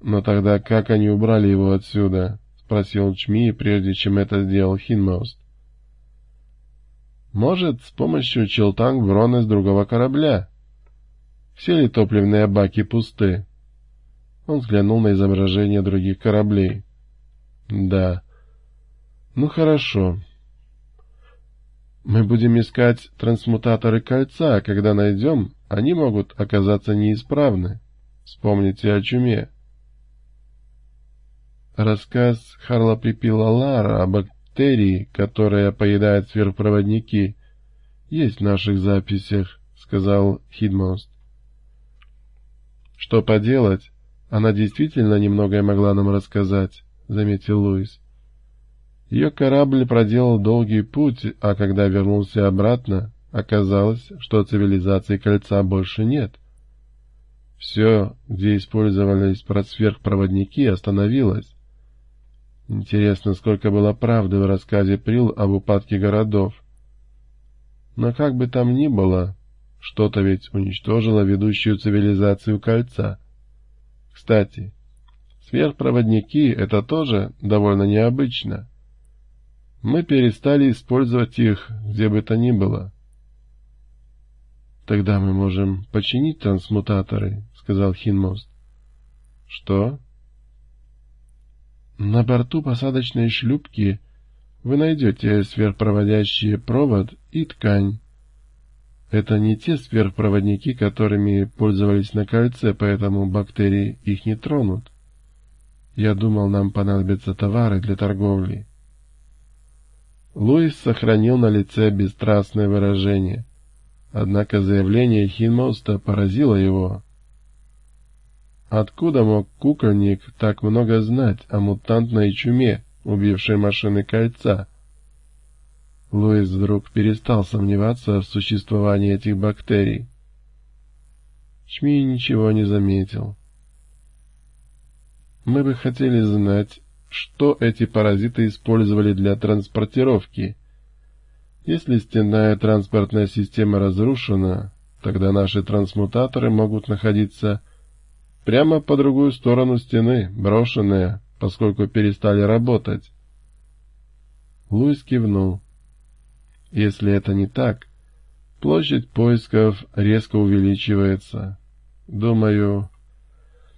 Но тогда как они убрали его отсюда? спросил Чми, прежде чем это сделал Хинмост. Может, с помощью Челтанг Врона с другого корабля. Все ли топливные баки пусты? Он взглянул на изображение других кораблей. Да. Ну хорошо. Мы будем искать трансмутаторы кольца, а когда найдем, они могут оказаться неисправны. Вспомните о чуме. Рассказ Харла Припила Лара о бактерии, которая поедает сверхпроводники, есть в наших записях, — сказал Хидмост. Что поделать, она действительно немногое могла нам рассказать, — заметил Луис. Ее корабль проделал долгий путь, а когда вернулся обратно, оказалось, что цивилизации кольца больше нет. Все, где использовались сверхпроводники, остановилось. Интересно, сколько было правды в рассказе Прил об упадке городов. Но как бы там ни было, что-то ведь уничтожило ведущую цивилизацию кольца. Кстати, сверхпроводники — это тоже довольно необычно. Мы перестали использовать их где бы то ни было. «Тогда мы можем починить трансмутаторы», — сказал Хинмост. «Что?» На борту посадочной шлюпки вы найдете сверхпроводящий провод и ткань. Это не те сверхпроводники, которыми пользовались на кольце, поэтому бактерии их не тронут. Я думал, нам понадобятся товары для торговли. Луис сохранил на лице бесстрастное выражение. Однако заявление Хинмоста поразило его. Откуда мог кукольник так много знать о мутантной чуме, убившей машины кольца? Луис вдруг перестал сомневаться в существовании этих бактерий. Чми ничего не заметил. Мы бы хотели знать, что эти паразиты использовали для транспортировки. Если стенная транспортная система разрушена, тогда наши трансмутаторы могут находиться Прямо по другую сторону стены, брошенная, поскольку перестали работать. Луис кивнул. Если это не так, площадь поисков резко увеличивается. Думаю,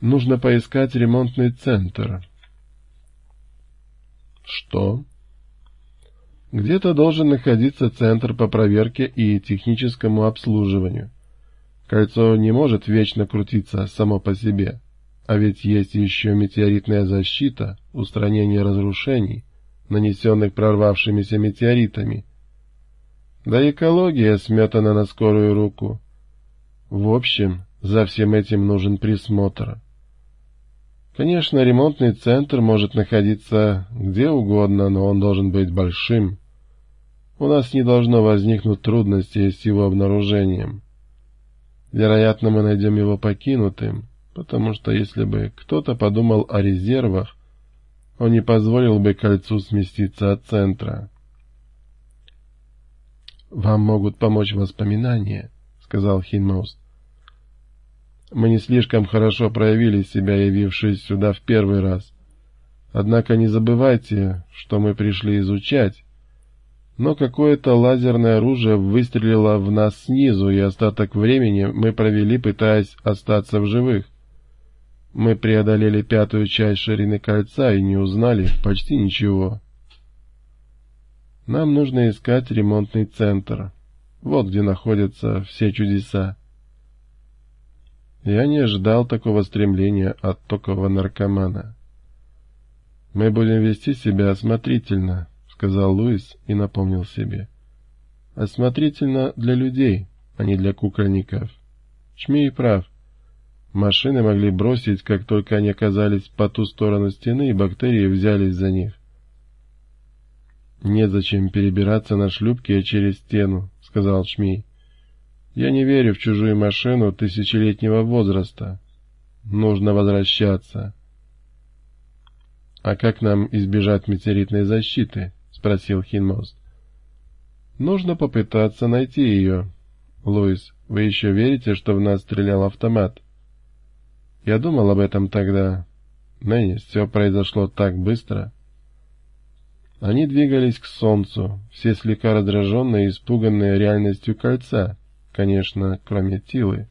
нужно поискать ремонтный центр. Что? Где-то должен находиться центр по проверке и техническому обслуживанию. Кольцо не может вечно крутиться само по себе, а ведь есть еще метеоритная защита, устранение разрушений, нанесенных прорвавшимися метеоритами. Да экология сметана на скорую руку. В общем, за всем этим нужен присмотр. Конечно, ремонтный центр может находиться где угодно, но он должен быть большим. У нас не должно возникнуть трудностей с его обнаружением. Вероятно, мы найдем его покинутым, потому что если бы кто-то подумал о резервах, он не позволил бы кольцу сместиться от центра. «Вам могут помочь воспоминания», — сказал Хинмост. «Мы не слишком хорошо проявили себя, явившись сюда в первый раз. Однако не забывайте, что мы пришли изучать, но какое-то лазерное оружие выстрелило в нас снизу, и остаток времени мы провели, пытаясь остаться в живых. Мы преодолели пятую часть ширины кольца и не узнали почти ничего. Нам нужно искать ремонтный центр. Вот где находятся все чудеса. Я не ожидал такого стремления от токового наркомана. Мы будем вести себя осмотрительно, сказал Луис и напомнил себе. Осмотрительно для людей, а не для кукольников. Чмей прав. Машины могли бросить, как только они оказались по ту сторону стены, и бактерии взялись за них. «Незачем перебираться на шлюпке через стену», — сказал Шмей. «Я не верю в чужую машину тысячелетнего возраста. Нужно возвращаться». «А как нам избежать метеоритной защиты?» — спросил Хинмост. «Нужно попытаться найти ее. Луис, вы еще верите, что в нас стрелял автомат?» «Я думал об этом тогда, Нэнни, все произошло так быстро. Они двигались к солнцу, все слегка раздраженные и испуганные реальностью кольца, конечно, кроме Тилы.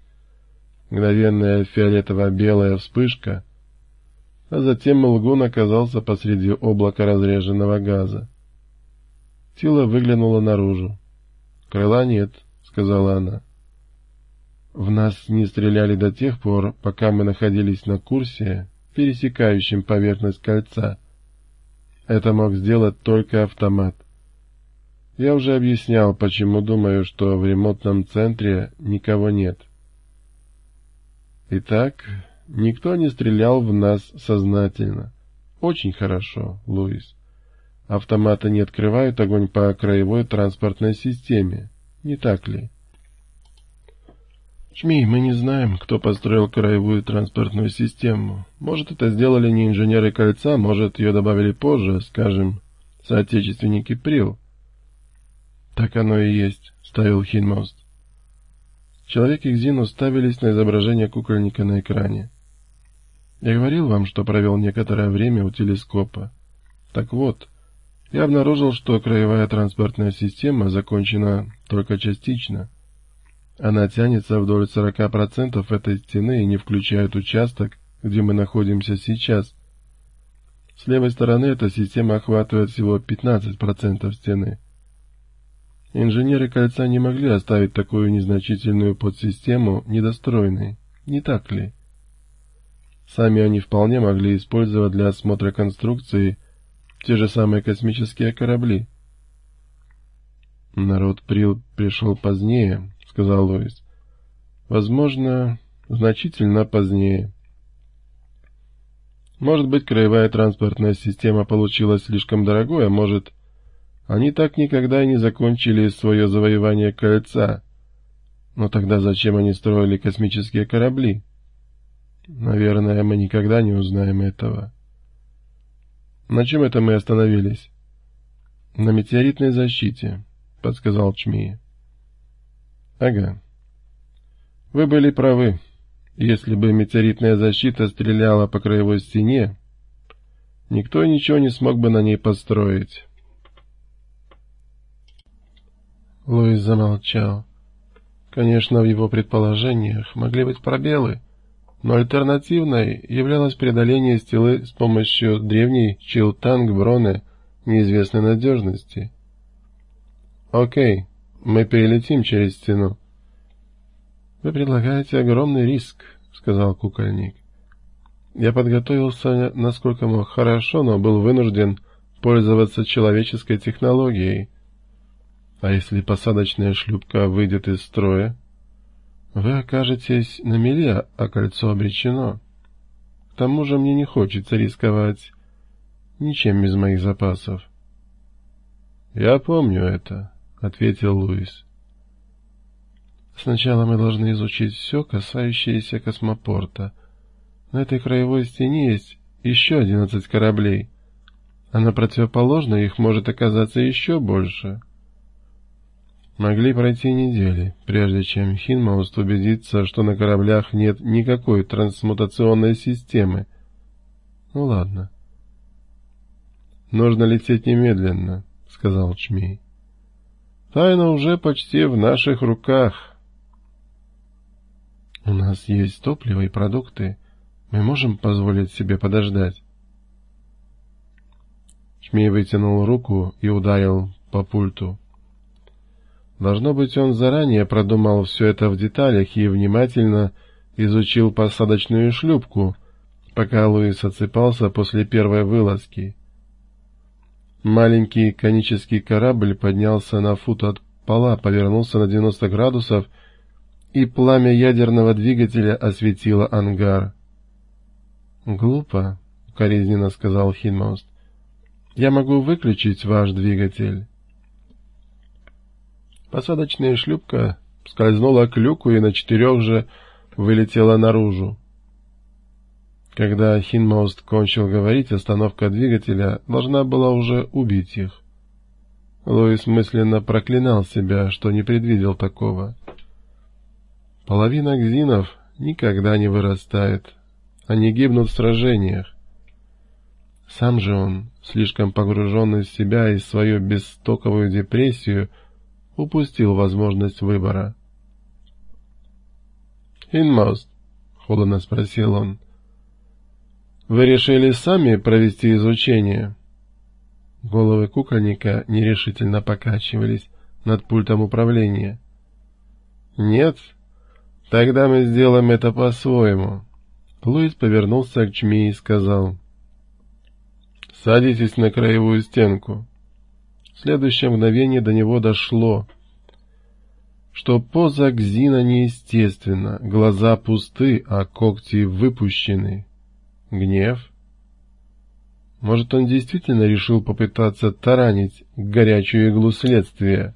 Мгновенная фиолетово-белая вспышка, а затем Лгун оказался посреди облака разреженного газа. Тила выглянула наружу. «Крыла нет», — сказала она. «В нас не стреляли до тех пор, пока мы находились на курсе, пересекающем поверхность кольца. Это мог сделать только автомат. Я уже объяснял, почему думаю, что в ремонтном центре никого нет. Итак, никто не стрелял в нас сознательно. Очень хорошо, Луис. Автоматы не открывают огонь по краевой транспортной системе, не так ли? Чми, мы не знаем, кто построил краевую транспортную систему. Может, это сделали не инженеры кольца, может, ее добавили позже, скажем, соотечественники Прил. Так оно и есть, ставил Хинмост. Человек и Кзин уставились на изображение кукольника на экране. Я говорил вам, что провел некоторое время у телескопа. Так вот, я обнаружил, что краевая транспортная система закончена только частично. Она тянется вдоль 40% этой стены и не включает участок, где мы находимся сейчас. С левой стороны эта система охватывает всего 15% стены. Инженеры кольца не могли оставить такую незначительную подсистему недостроенной, не так ли? Сами они вполне могли использовать для осмотра конструкции те же самые космические корабли. Народ Прил пришел позднее, — сказал Луис. Возможно, значительно позднее. Может быть, краевая транспортная система получилась слишком дорогой, а может, они так никогда и не закончили свое завоевание кольца. Но тогда зачем они строили космические корабли? Наверное, мы никогда не узнаем этого. На чем это мы остановились? На метеоритной защите, подсказал Чми. Ага. Вы были правы. Если бы метеоритная защита стреляла по краевой стене, никто ничего не смог бы на ней построить. Луис замолчал. Конечно, в его предположениях могли быть пробелы, но альтернативной являлось преодоление стелы с помощью древней Чилтанг-Броне неизвестной надежности. «Окей, мы перелетим через стену». «Вы предлагаете огромный риск», — сказал кукольник. «Я подготовился, насколько мог хорошо, но был вынужден пользоваться человеческой технологией». А если посадочная шлюпка выйдет из строя? Вы окажетесь на мели, а кольцо обречено. К тому же мне не хочется рисковать ничем без моих запасов. — Я помню это, — ответил Луис. — Сначала мы должны изучить все, касающееся космопорта. На этой краевой стене есть еще одиннадцать кораблей, а на противоположной их может оказаться еще больше. — Могли пройти недели, прежде чем Хинмауст убедится, что на кораблях нет никакой трансмутационной системы. Ну ладно. Нужно лететь немедленно, сказал Чмей. Тайна уже почти в наших руках. У нас есть топливо и продукты. Мы можем позволить себе подождать. Чмей вытянул руку и ударил по пульту. Должно быть, он заранее продумал все это в деталях и внимательно изучил посадочную шлюпку, пока Луис отсыпался после первой вылазки. Маленький конический корабль поднялся на фут от пола, повернулся на 90 градусов, и пламя ядерного двигателя осветило ангар. «Глупо», — укоризненно сказал Хинмост. «Я могу выключить ваш двигатель». Посадочная шлюпка скользнула к люку и на четырех же вылетела наружу. Когда Хинмост кончил говорить, остановка двигателя должна была уже убить их. Луис мысленно проклинал себя, что не предвидел такого. Половина гзинов никогда не вырастает. Они гибнут в сражениях. Сам же он, слишком погруженный в себя и свою бесстоковую депрессию, упустил возможность выбора. «Инмост», — холодно спросил он, — «вы решили сами провести изучение?» Головы кукольника нерешительно покачивались над пультом управления. «Нет? Тогда мы сделаем это по-своему». Луис повернулся к Чми и сказал. «Садитесь на краевую стенку». Следующее мгновение до него дошло, что поза Гзина неестественна, глаза пусты, а когти выпущены. Гнев? Может, он действительно решил попытаться таранить горячую иглу следствия?